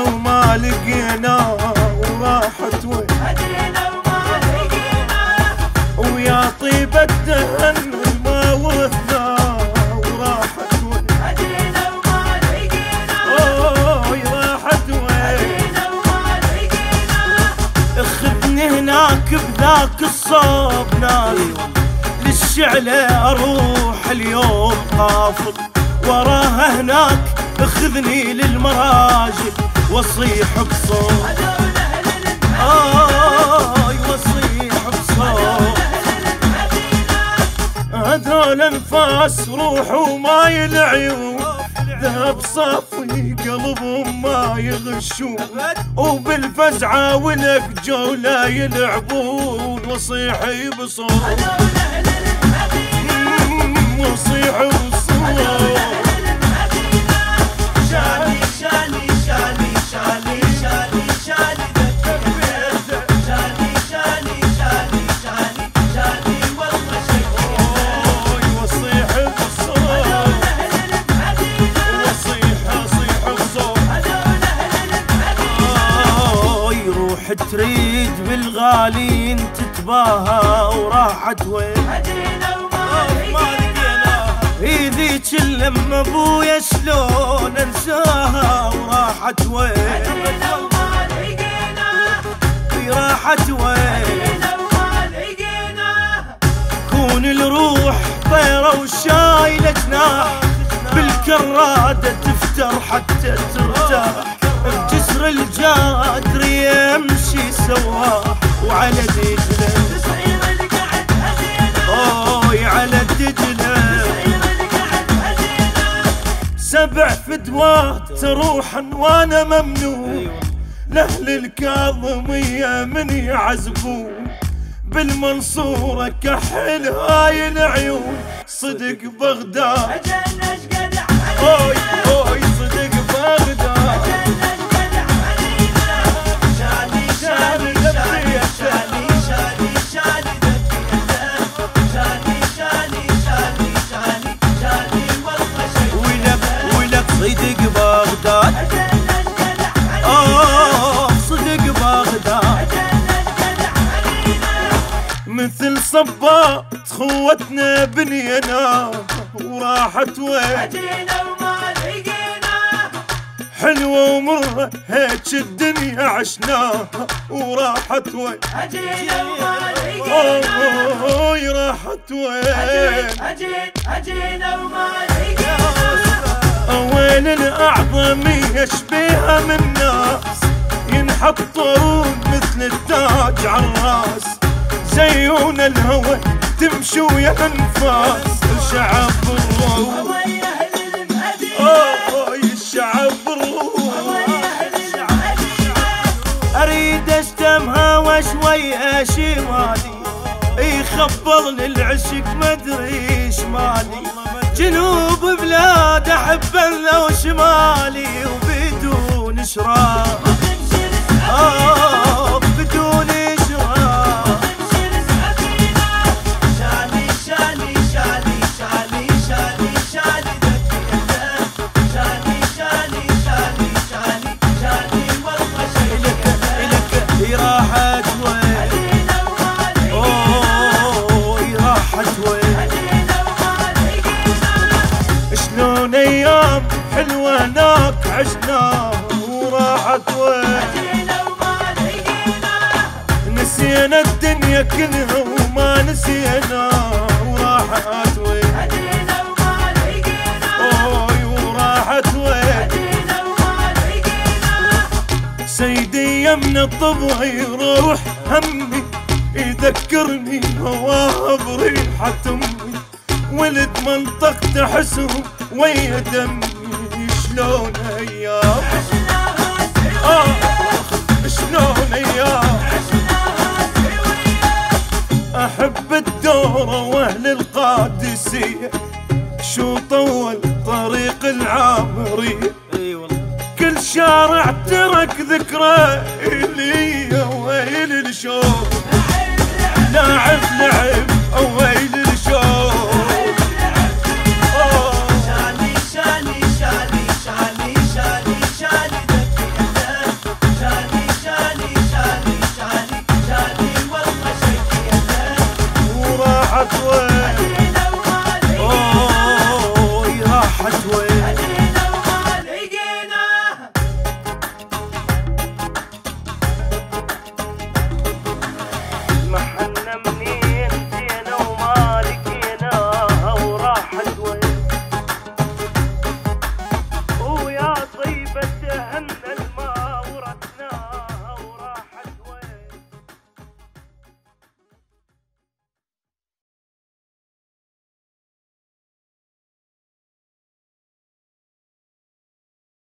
وما لقينا وراحت وين؟ هدينا وما لقينا. ويا طيبة دهن ما ورثنا وراحت وين؟ هدينا وما لقينا. اوي راحت وين؟ هدينا وما لقينا. خذني هناك بذاك الصوب ناوي للشعلة أروح اليوم قافل وراها هناك خذني للمراجل واصيح بصوت. واصيح بصوت. هذول انفاس روح وما العيون ذهب صافي قلبهم ما يغشون. وبالفزعة ولك جو لا يلعبون. وصيحي بصوت. روح تريد بالغالين تتباهى وراحت وين؟ لقينا. هي ذيك لما أبويا شلون أنساها وراحت وين؟ لقينا. راحت وين؟ كون الروح طيرة وشايلة جناح بالكرادة تفتر حتى ترتاح. بجسر الجادر يمشي سواح وعلى أوي على هدينا سبع فدوات تروح وأنا ممنون لأهل الكاظمية من يعزفون بالمنصورة كحل هاي العيون. صدق بغداد. مثل صبات خوتنا بنينا وراحت وين؟ هدينا وما لقينا حلوة ومرة هيك الدنيا عشناها وراحت وين؟ هدينا وما لقينا راحت وين أجينا وما لقينا وين الأعظمية شبيها من ناس ينحطون مثل التاج على الراس زيون الهوى تمشي ويا أنفاس الشعب الروح. ويا أهل المدينة أريد أشتمها وشوي شمالي يخبضني العشق مدري شمالي جنوب بلاد أحب لو شمالي وبدون شراب نسينا الدنيا كلها وما نسينا وراحت وين؟ هدينا وما لقينا. أوي وراحت وين؟ هدينا وما لقينا. سيدي يمن الطبع يروح همي يذكرني هواها بريحة امي ولد منطقة حسهم ويا دمي شلون أيام آه شلون أيام أحب الدورة وأهل القادسية شو طول طريق العامرية كل شارع ترك ذكرى إلي ويل الشوق لاعب لعب